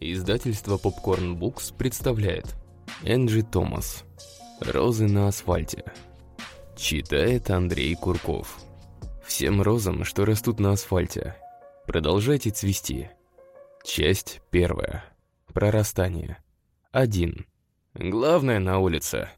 Издательство Popcorn Books представляет Энджи Томас «Розы на асфальте» Читает Андрей Курков Всем розам, что растут на асфальте, продолжайте цвести. Часть первая. Прорастание. Один. Главное на улице.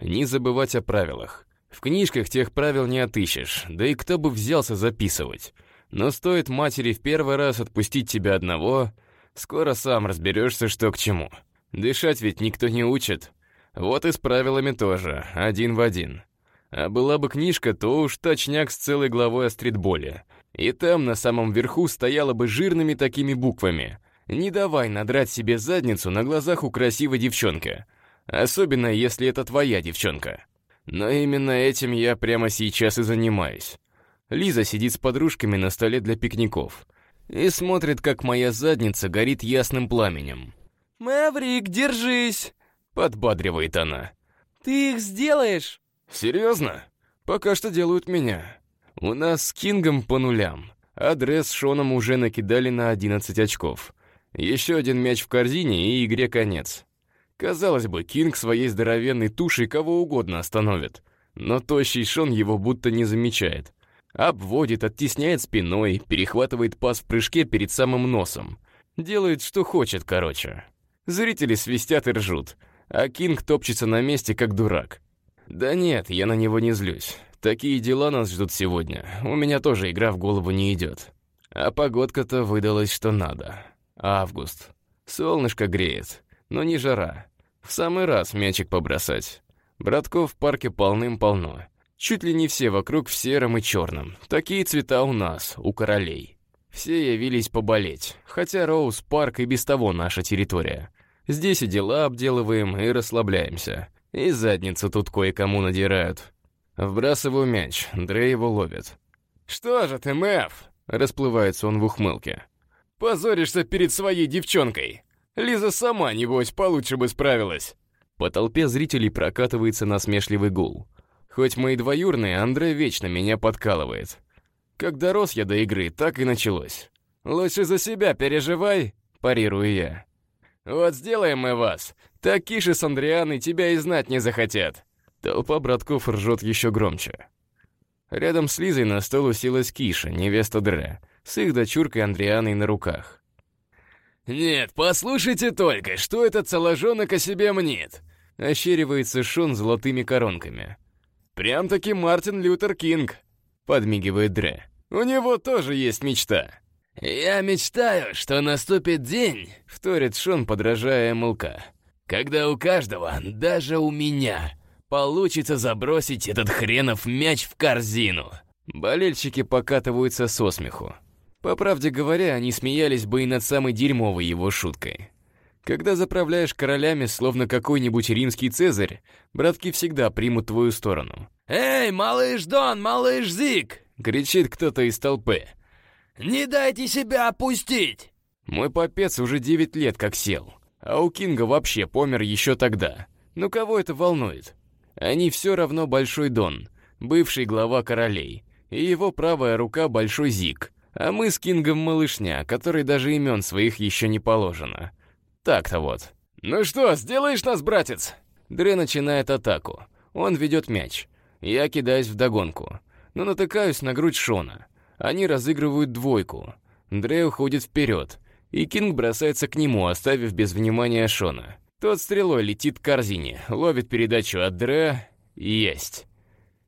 Не забывать о правилах. В книжках тех правил не отыщешь, да и кто бы взялся записывать. Но стоит матери в первый раз отпустить тебя одного — Скоро сам разберешься, что к чему. Дышать ведь никто не учит. Вот и с правилами тоже, один в один. А была бы книжка, то уж точняк с целой главой о стритболе. И там на самом верху стояло бы жирными такими буквами. «Не давай надрать себе задницу на глазах у красивой девчонки. Особенно, если это твоя девчонка». Но именно этим я прямо сейчас и занимаюсь. Лиза сидит с подружками на столе для пикников — и смотрит, как моя задница горит ясным пламенем. «Мэврик, держись!» — подбадривает она. «Ты их сделаешь?» «Серьезно? Пока что делают меня. У нас с Кингом по нулям. Адрес с Шоном уже накидали на 11 очков. Еще один мяч в корзине, и игре конец. Казалось бы, Кинг своей здоровенной тушей кого угодно остановит. Но тощий Шон его будто не замечает. Обводит, оттесняет спиной, перехватывает пас в прыжке перед самым носом. Делает, что хочет, короче. Зрители свистят и ржут, а Кинг топчется на месте, как дурак. Да нет, я на него не злюсь. Такие дела нас ждут сегодня. У меня тоже игра в голову не идет. А погодка-то выдалась, что надо. Август. Солнышко греет, но не жара. В самый раз мячик побросать. Братков в парке полным-полно. Чуть ли не все вокруг в сером и черном. Такие цвета у нас, у королей. Все явились поболеть, хотя Роуз Парк и без того наша территория. Здесь и дела обделываем, и расслабляемся. И задницу тут кое-кому надирают. Вбрасываю мяч, Дрей его ловит. «Что же ты, Мэв?» — расплывается он в ухмылке. «Позоришься перед своей девчонкой. Лиза сама, небось, получше бы справилась». По толпе зрителей прокатывается насмешливый гул. Хоть мы и двоюрные, Андрей вечно меня подкалывает. Как дорос я до игры, так и началось. «Лучше за себя переживай», — парирую я. «Вот сделаем мы вас. Так Киши с Андрианой тебя и знать не захотят». Толпа братков ржет еще громче. Рядом с Лизой на стол уселась Киша, невеста Дре, с их дочуркой Андрианой на руках. «Нет, послушайте только, что этот соложонок о себе мнит!» Ощеривается Шон золотыми коронками. «Прям-таки Мартин Лютер Кинг», — подмигивает Дре. «У него тоже есть мечта». «Я мечтаю, что наступит день», — вторит Шон, подражая МЛК, «когда у каждого, даже у меня, получится забросить этот хренов мяч в корзину». Болельщики покатываются со смеху. По правде говоря, они смеялись бы и над самой дерьмовой его шуткой. Когда заправляешь королями, словно какой-нибудь римский цезарь, братки всегда примут твою сторону. «Эй, малыш Дон, малыш Зик!» — кричит кто-то из толпы. «Не дайте себя опустить!» Мой попец уже девять лет как сел, а у Кинга вообще помер еще тогда. Ну кого это волнует? Они все равно Большой Дон, бывший глава королей, и его правая рука Большой Зик, а мы с Кингом малышня, который даже имен своих еще не положено. Так-то вот. «Ну что, сделаешь нас, братец?» Дре начинает атаку. Он ведет мяч. Я кидаюсь в догонку, но натыкаюсь на грудь Шона. Они разыгрывают двойку. Дре уходит вперед, и Кинг бросается к нему, оставив без внимания Шона. Тот стрелой летит к корзине, ловит передачу от Дре. Есть.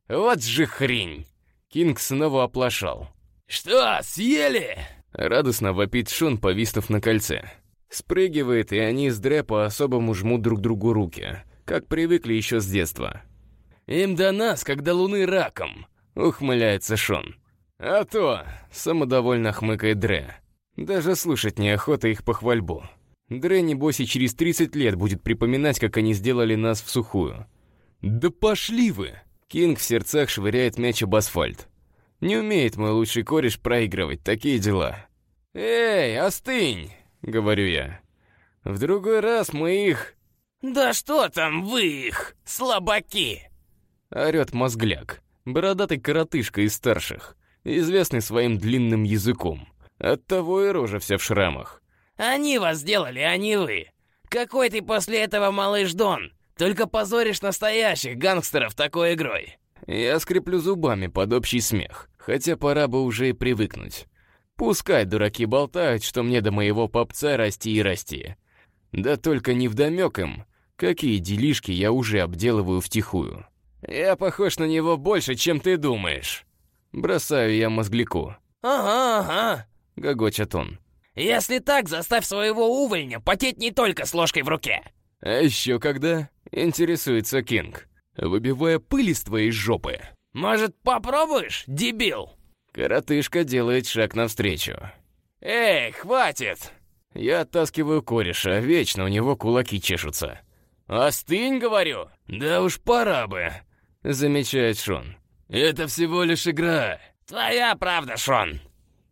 Вот же хрень! Кинг снова оплошал. «Что, съели?» Радостно вопит Шон, повиснув на кольце. Спрыгивает, и они с Дре по-особому жмут друг другу руки, как привыкли еще с детства. «Им до нас, как до луны раком», — ухмыляется Шон. «А то!» — самодовольно хмыкает Дре. Даже слушать неохота их похвальбу. Дре, небось, и через 30 лет будет припоминать, как они сделали нас в сухую. «Да пошли вы!» Кинг в сердцах швыряет мяч об асфальт. Не умеет мой лучший кореш проигрывать такие дела. «Эй, остынь!» — говорю я. «В другой раз мы их...» «Да что там вы их, слабаки!» Орёт мозгляк, бородатый коротышка из старших, известный своим длинным языком. Оттого и рожа вся в шрамах. Они вас сделали, а не вы. Какой ты после этого малыш Дон? Только позоришь настоящих гангстеров такой игрой. Я скреплю зубами под общий смех, хотя пора бы уже и привыкнуть. Пускай дураки болтают, что мне до моего попца расти и расти. Да только не вдомек им, какие делишки я уже обделываю втихую. Я похож на него больше, чем ты думаешь. Бросаю я мозгляку. «Ага, ага», — гогочет он. «Если так, заставь своего увольня потеть не только с ложкой в руке». «А еще когда?» — интересуется Кинг, выбивая пыль из твоей жопы. «Может, попробуешь, дебил?» Коротышка делает шаг навстречу. «Эй, хватит!» Я оттаскиваю кореша, вечно у него кулаки чешутся. «Остынь, говорю!» «Да уж пора бы!» — замечает Шон. «Это всего лишь игра!» «Твоя правда, Шон!»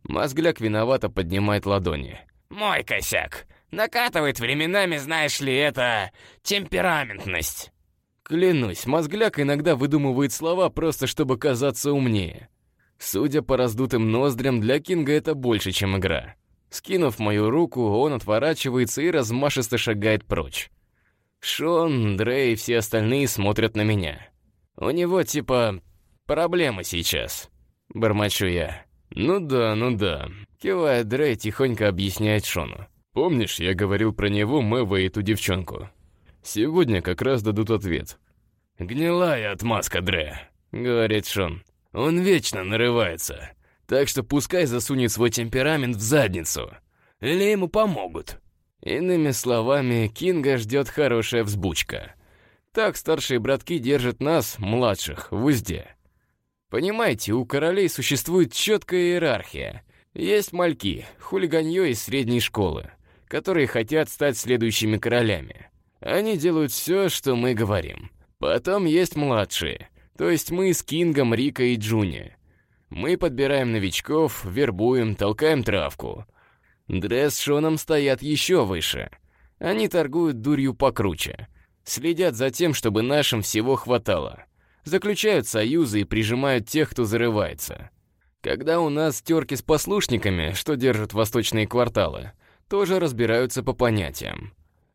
Мозгляк виновато поднимает ладони. «Мой косяк. Накатывает временами, знаешь ли, это... темпераментность». Клянусь, мозгляк иногда выдумывает слова просто, чтобы казаться умнее. Судя по раздутым ноздрям, для Кинга это больше, чем игра. Скинув мою руку, он отворачивается и размашисто шагает прочь. Шон, Дрей и все остальные смотрят на меня. У него типа проблемы сейчас. Бормочу я. «Ну да, ну да», — кивает Дрей, тихонько объясняет Шону. «Помнишь, я говорил про него, Мэва и эту девчонку? Сегодня как раз дадут ответ». «Гнилая отмазка, Дре», — говорит Шон. Он вечно нарывается. Так что пускай засунет свой темперамент в задницу. Или ему помогут. Иными словами, Кинга ждет хорошая взбучка. Так старшие братки держат нас, младших, в узде. Понимаете, у королей существует четкая иерархия. Есть мальки, хулиганье из средней школы, которые хотят стать следующими королями. Они делают все, что мы говорим. Потом есть младшие — то есть мы с Кингом, Рика и Джуни. Мы подбираем новичков, вербуем, толкаем травку. Дресс с Шоном стоят еще выше. Они торгуют дурью покруче. Следят за тем, чтобы нашим всего хватало. Заключают союзы и прижимают тех, кто зарывается. Когда у нас терки с послушниками, что держат восточные кварталы, тоже разбираются по понятиям.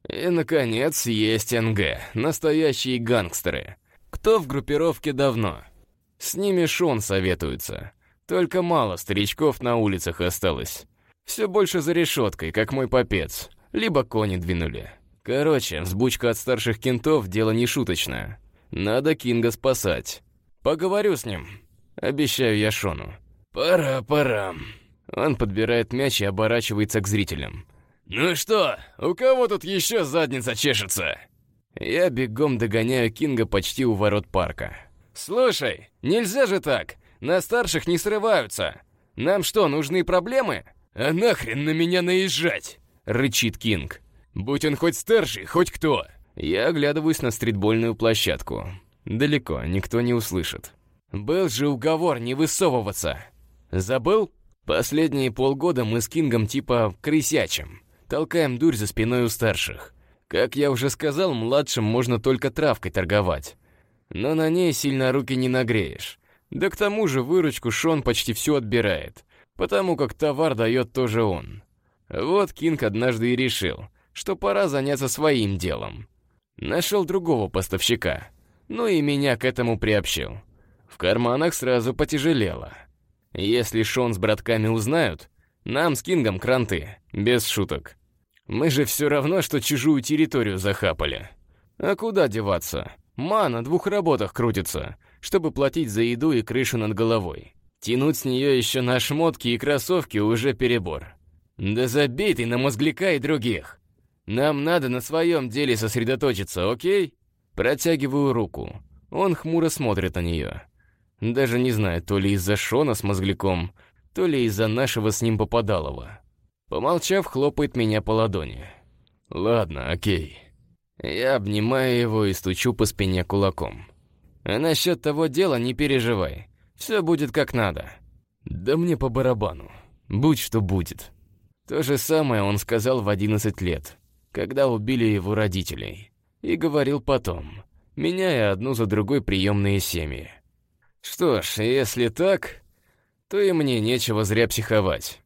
И, наконец, есть НГ, настоящие гангстеры — кто в группировке давно? С ними Шон советуется. Только мало старичков на улицах осталось. Все больше за решеткой, как мой попец. Либо кони двинули. Короче, взбучка от старших кентов — дело не шуточное. Надо Кинга спасать. Поговорю с ним. Обещаю я Шону. Пора, пора. Он подбирает мяч и оборачивается к зрителям. «Ну что, у кого тут еще задница чешется?» Я бегом догоняю Кинга почти у ворот парка. «Слушай, нельзя же так! На старших не срываются! Нам что, нужны проблемы?» «А нахрен на меня наезжать?» — рычит Кинг. «Будь он хоть старший, хоть кто!» Я оглядываюсь на стритбольную площадку. Далеко, никто не услышит. Был же уговор не высовываться. Забыл? Последние полгода мы с Кингом типа крысячим. Толкаем дурь за спиной у старших. Как я уже сказал, младшим можно только травкой торговать. Но на ней сильно руки не нагреешь. Да к тому же выручку Шон почти всю отбирает, потому как товар дает тоже он. Вот Кинг однажды и решил, что пора заняться своим делом. Нашел другого поставщика, ну и меня к этому приобщил. В карманах сразу потяжелело. Если Шон с братками узнают, нам с Кингом кранты, без шуток. Мы же все равно, что чужую территорию захапали. А куда деваться? Ма на двух работах крутится, чтобы платить за еду и крышу над головой. Тянуть с нее еще на шмотки и кроссовки уже перебор. Да забей ты на мозгляка и других. Нам надо на своем деле сосредоточиться, окей? Протягиваю руку. Он хмуро смотрит на нее. Даже не знаю, то ли из-за Шона с мозгляком, то ли из-за нашего с ним попадалова. Помолчав, хлопает меня по ладони. «Ладно, окей». Я обнимаю его и стучу по спине кулаком. «А насчет того дела не переживай. Все будет как надо». «Да мне по барабану. Будь что будет». То же самое он сказал в 11 лет, когда убили его родителей. И говорил потом, меняя одну за другой приемные семьи. Что ж, если так, то и мне нечего зря психовать.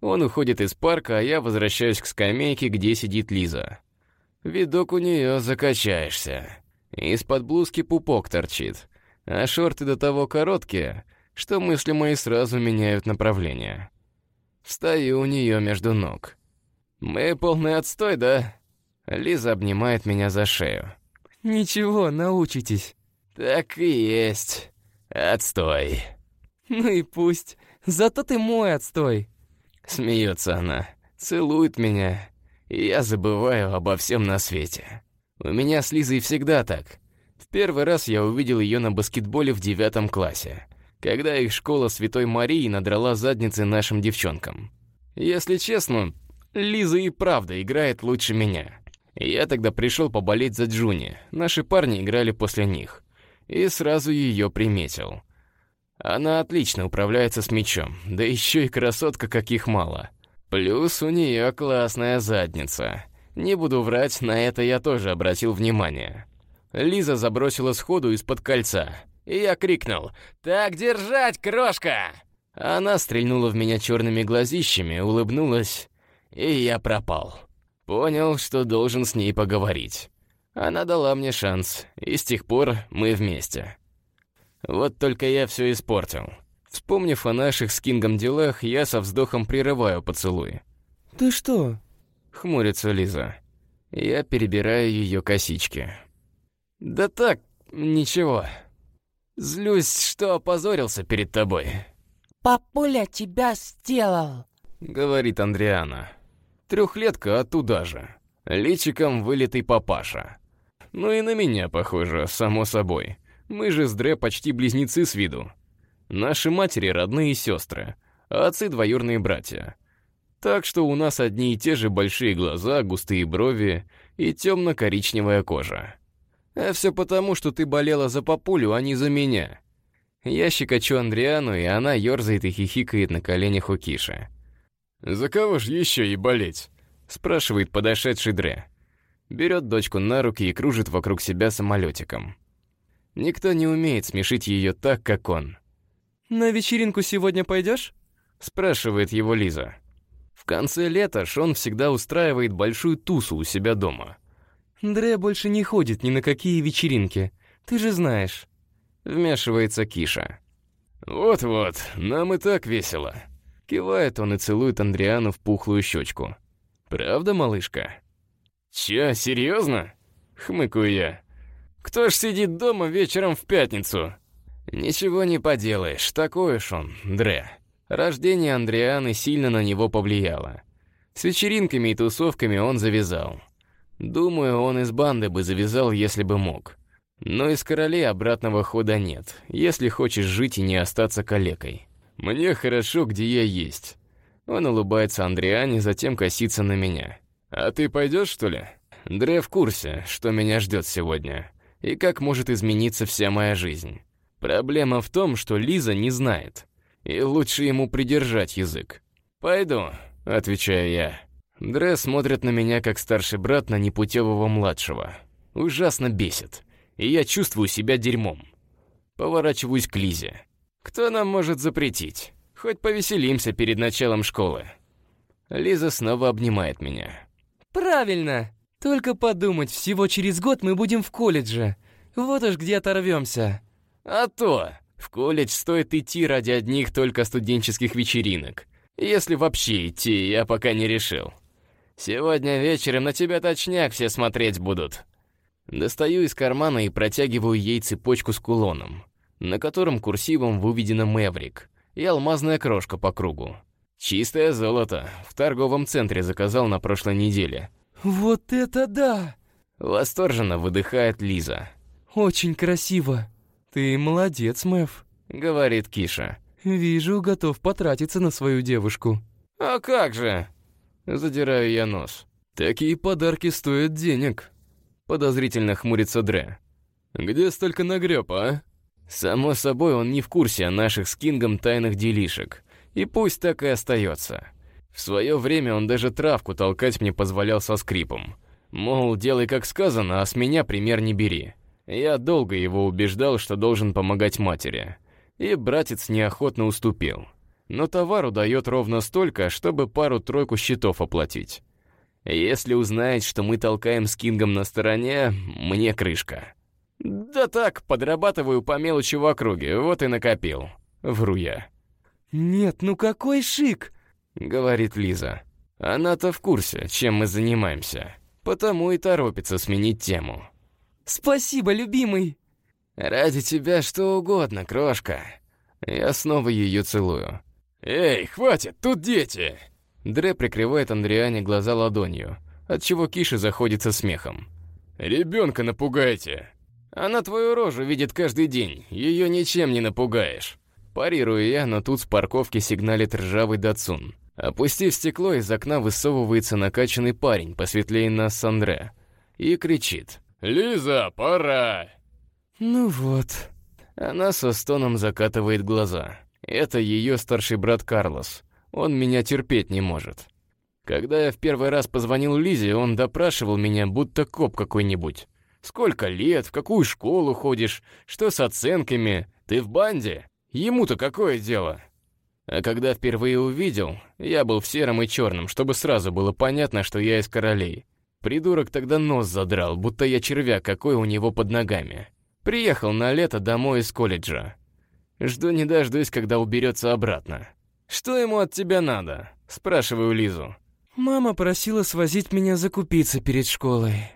Он уходит из парка, а я возвращаюсь к скамейке, где сидит Лиза. Видок у нее закачаешься. Из-под блузки пупок торчит, а шорты до того короткие, что мысли мои сразу меняют направление. Встаю у нее между ног. «Мы полный отстой, да?» Лиза обнимает меня за шею. «Ничего, научитесь». «Так и есть. Отстой». «Ну и пусть. Зато ты мой отстой». Смеется она, целует меня, и я забываю обо всем на свете. У меня с Лизой всегда так. В первый раз я увидел ее на баскетболе в девятом классе, когда их школа Святой Марии надрала задницы нашим девчонкам. Если честно, Лиза и правда играет лучше меня. Я тогда пришел поболеть за Джуни, наши парни играли после них. И сразу ее приметил. Она отлично управляется с мячом, да еще и красотка каких мало. Плюс у нее классная задница. Не буду врать, на это я тоже обратил внимание. Лиза забросила сходу из-под кольца, и я крикнул «Так держать, крошка!» Она стрельнула в меня черными глазищами, улыбнулась, и я пропал. Понял, что должен с ней поговорить. Она дала мне шанс, и с тех пор мы вместе. Вот только я все испортил. Вспомнив о наших с Кингом делах, я со вздохом прерываю поцелуй. «Ты что?» — хмурится Лиза. Я перебираю ее косички. «Да так, ничего. Злюсь, что опозорился перед тобой». «Папуля тебя сделал», — говорит Андриана. Трехлетка оттуда же. Личиком вылитый папаша. Ну и на меня похоже, само собой. Мы же с Дре почти близнецы с виду. Наши матери родные сестры, а отцы двоюрные братья. Так что у нас одни и те же большие глаза, густые брови и темно-коричневая кожа. А все потому, что ты болела за папулю, а не за меня. Я щекочу Андриану, и она ерзает и хихикает на коленях у Киши. «За кого ж еще и болеть?» — спрашивает подошедший Дре. Берет дочку на руки и кружит вокруг себя самолетиком. Никто не умеет смешить ее так, как он. «На вечеринку сегодня пойдешь?» — спрашивает его Лиза. В конце лета Шон всегда устраивает большую тусу у себя дома. «Дре больше не ходит ни на какие вечеринки, ты же знаешь». Вмешивается Киша. «Вот-вот, нам и так весело». Кивает он и целует Андриану в пухлую щечку. «Правда, малышка?» «Чё, серьезно?» — хмыкаю я. Кто ж сидит дома вечером в пятницу? Ничего не поделаешь, такой уж он, Дре. Рождение Андрианы сильно на него повлияло. С вечеринками и тусовками он завязал. Думаю, он из банды бы завязал, если бы мог. Но из королей обратного хода нет, если хочешь жить и не остаться калекой. Мне хорошо, где я есть. Он улыбается Андриане, затем косится на меня. «А ты пойдешь, что ли?» Дре в курсе, что меня ждет сегодня и как может измениться вся моя жизнь. Проблема в том, что Лиза не знает, и лучше ему придержать язык. «Пойду», — отвечаю я. Дре смотрит на меня, как старший брат на непутевого младшего. Ужасно бесит, и я чувствую себя дерьмом. Поворачиваюсь к Лизе. «Кто нам может запретить? Хоть повеселимся перед началом школы». Лиза снова обнимает меня. «Правильно! Только подумать, всего через год мы будем в колледже. Вот уж где оторвемся. А то! В колледж стоит идти ради одних только студенческих вечеринок. Если вообще идти, я пока не решил. Сегодня вечером на тебя точняк все смотреть будут. Достаю из кармана и протягиваю ей цепочку с кулоном, на котором курсивом выведено «Мэврик» и алмазная крошка по кругу. Чистое золото. В торговом центре заказал на прошлой неделе. «Вот это да!» Восторженно выдыхает Лиза. «Очень красиво. Ты молодец, Мэв», — говорит Киша. «Вижу, готов потратиться на свою девушку». «А как же?» Задираю я нос. «Такие подарки стоят денег», — подозрительно хмурится Дре. «Где столько нагреб, а?» Само собой, он не в курсе о наших с Кингом тайных делишек. И пусть так и остается. В свое время он даже травку толкать мне позволял со скрипом. Мол, делай как сказано, а с меня пример не бери. Я долго его убеждал, что должен помогать матери. И братец неохотно уступил. но товару дает ровно столько, чтобы пару-тройку счетов оплатить. Если узнает, что мы толкаем с Кингом на стороне, мне крышка. Да так, подрабатываю по мелочи в округе, вот и накопил. Вру я. «Нет, ну какой шик!» — говорит Лиза. Она-то в курсе, чем мы занимаемся, потому и торопится сменить тему. «Спасибо, любимый!» «Ради тебя что угодно, крошка». Я снова ее целую. «Эй, хватит, тут дети!» Дре прикрывает Андриане глаза ладонью, отчего Киша заходится смехом. «Ребенка напугайте!» Она твою рожу видит каждый день, ее ничем не напугаешь. Парирую я, но тут с парковки сигналит ржавый Датсун. Опустив стекло, из окна высовывается накачанный парень, посветлее нас с Андре, и кричит. «Лиза, пора!» «Ну вот». Она со стоном закатывает глаза. Это ее старший брат Карлос. Он меня терпеть не может. Когда я в первый раз позвонил Лизе, он допрашивал меня, будто коп какой-нибудь. Сколько лет, в какую школу ходишь, что с оценками, ты в банде? Ему-то какое дело? А когда впервые увидел, я был в сером и черном, чтобы сразу было понятно, что я из королей. Придурок тогда нос задрал, будто я червяк какой у него под ногами. Приехал на лето домой из колледжа. Жду не дождусь, когда уберется обратно. «Что ему от тебя надо?» — спрашиваю Лизу. «Мама просила свозить меня закупиться перед школой».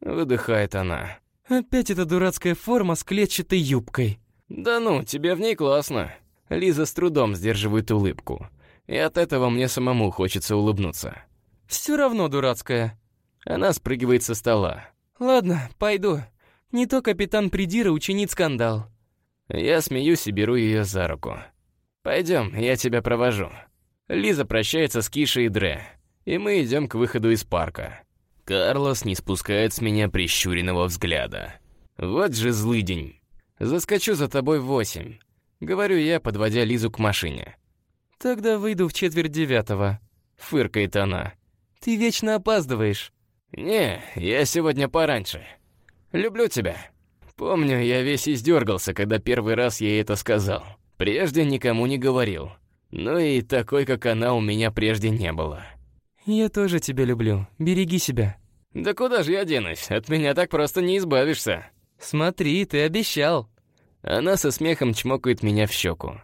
Выдыхает она. «Опять эта дурацкая форма с клетчатой юбкой». «Да ну, тебе в ней классно». Лиза с трудом сдерживает улыбку. И от этого мне самому хочется улыбнуться. «Все равно дурацкая». Она спрыгивает со стола. «Ладно, пойду. Не то капитан Придира учинит скандал». Я смеюсь и беру ее за руку. «Пойдем, я тебя провожу». Лиза прощается с Кишей и Дре, и мы идем к выходу из парка. Карлос не спускает с меня прищуренного взгляда. «Вот же злый день. Заскочу за тобой в восемь», — говорю я, подводя Лизу к машине. «Тогда выйду в четверть девятого», — фыркает она. «Ты вечно опаздываешь». «Не, я сегодня пораньше. Люблю тебя». Помню, я весь издергался, когда первый раз ей это сказал. Прежде никому не говорил. Ну и такой, как она, у меня прежде не было. «Я тоже тебя люблю. Береги себя». «Да куда же я денусь? От меня так просто не избавишься». «Смотри, ты обещал». Она со смехом чмокает меня в щеку.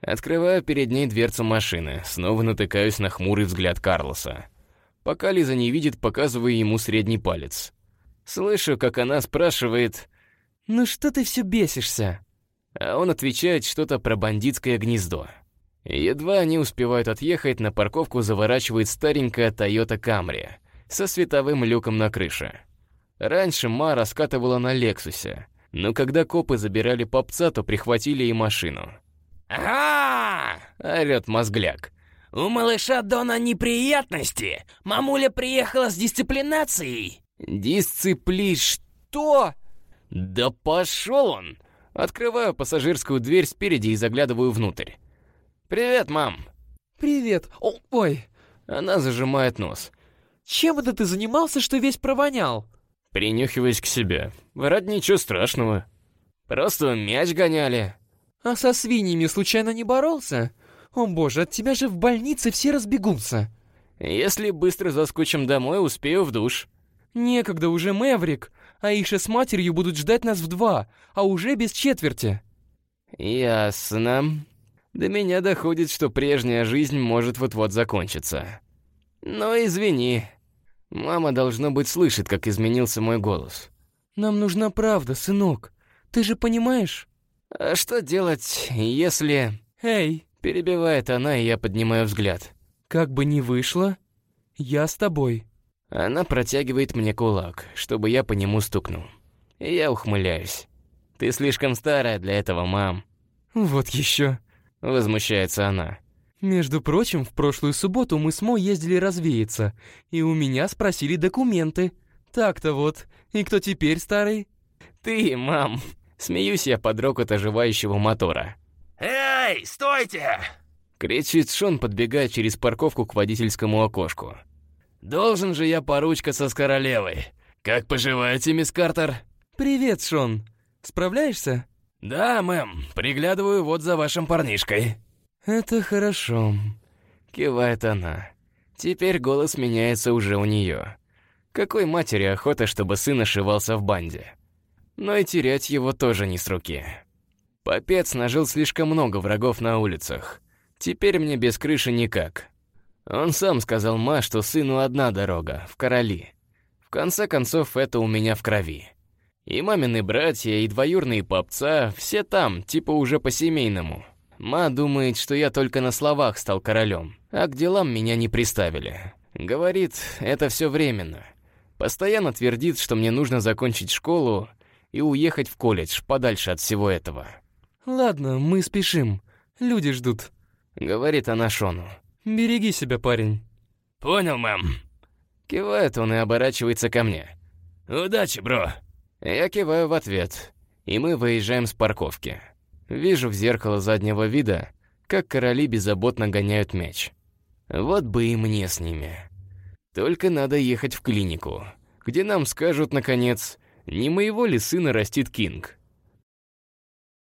Открываю перед ней дверцу машины, снова натыкаюсь на хмурый взгляд Карлоса. Пока Лиза не видит, показываю ему средний палец. Слышу, как она спрашивает «Ну что ты все бесишься?» А он отвечает что-то про бандитское гнездо. Едва они успевают отъехать, на парковку заворачивает старенькая Toyota Camry со световым люком на крыше. Раньше Ма раскатывала на Лексусе, но когда копы забирали попца, то прихватили и машину. «Ага!» — орёт мозгляк. «У малыша Дона неприятности! Мамуля приехала с дисциплинацией!» «Дисципли... что?» «Да пошел он!» Открываю пассажирскую дверь спереди и заглядываю внутрь. «Привет, мам!» «Привет! О, ой!» Она зажимает нос. «Чем это ты занимался, что весь провонял?» Принюхиваясь к себе. Вроде ничего страшного. Просто мяч гоняли. «А со свиньями случайно не боролся? О боже, от тебя же в больнице все разбегутся!» «Если быстро заскучим домой, успею в душ». «Некогда уже, Мэврик. Аиша с матерью будут ждать нас в два, а уже без четверти». «Ясно», до меня доходит, что прежняя жизнь может вот-вот закончиться. Но извини. Мама, должно быть, слышит, как изменился мой голос. Нам нужна правда, сынок. Ты же понимаешь? А что делать, если... Эй! Перебивает она, и я поднимаю взгляд. Как бы ни вышло, я с тобой. Она протягивает мне кулак, чтобы я по нему стукнул. И я ухмыляюсь. Ты слишком старая для этого, мам. Вот еще. — возмущается она. «Между прочим, в прошлую субботу мы с Мо ездили развеяться, и у меня спросили документы. Так-то вот. И кто теперь старый?» «Ты, мам!» Смеюсь я под рокот оживающего мотора. «Эй, стойте!» Кричит Шон, подбегая через парковку к водительскому окошку. «Должен же я поручкаться с королевой. Как поживаете, мисс Картер?» «Привет, Шон. Справляешься?» «Да, мэм, приглядываю вот за вашим парнишкой». «Это хорошо», — кивает она. Теперь голос меняется уже у нее. Какой матери охота, чтобы сын ошивался в банде? Но и терять его тоже не с руки. Попец нажил слишком много врагов на улицах. Теперь мне без крыши никак. Он сам сказал Ма, что сыну одна дорога, в короли. В конце концов, это у меня в крови. И мамины братья, и двоюрные попца, все там, типа уже по-семейному. Ма думает, что я только на словах стал королем, а к делам меня не приставили. Говорит, это все временно. Постоянно твердит, что мне нужно закончить школу и уехать в колледж, подальше от всего этого. «Ладно, мы спешим. Люди ждут», — говорит она Шону. «Береги себя, парень». «Понял, мам». Кивает он и оборачивается ко мне. «Удачи, бро». Я киваю в ответ, и мы выезжаем с парковки. Вижу в зеркало заднего вида, как короли беззаботно гоняют мяч. Вот бы и мне с ними. Только надо ехать в клинику, где нам скажут, наконец, не моего ли сына растит Кинг.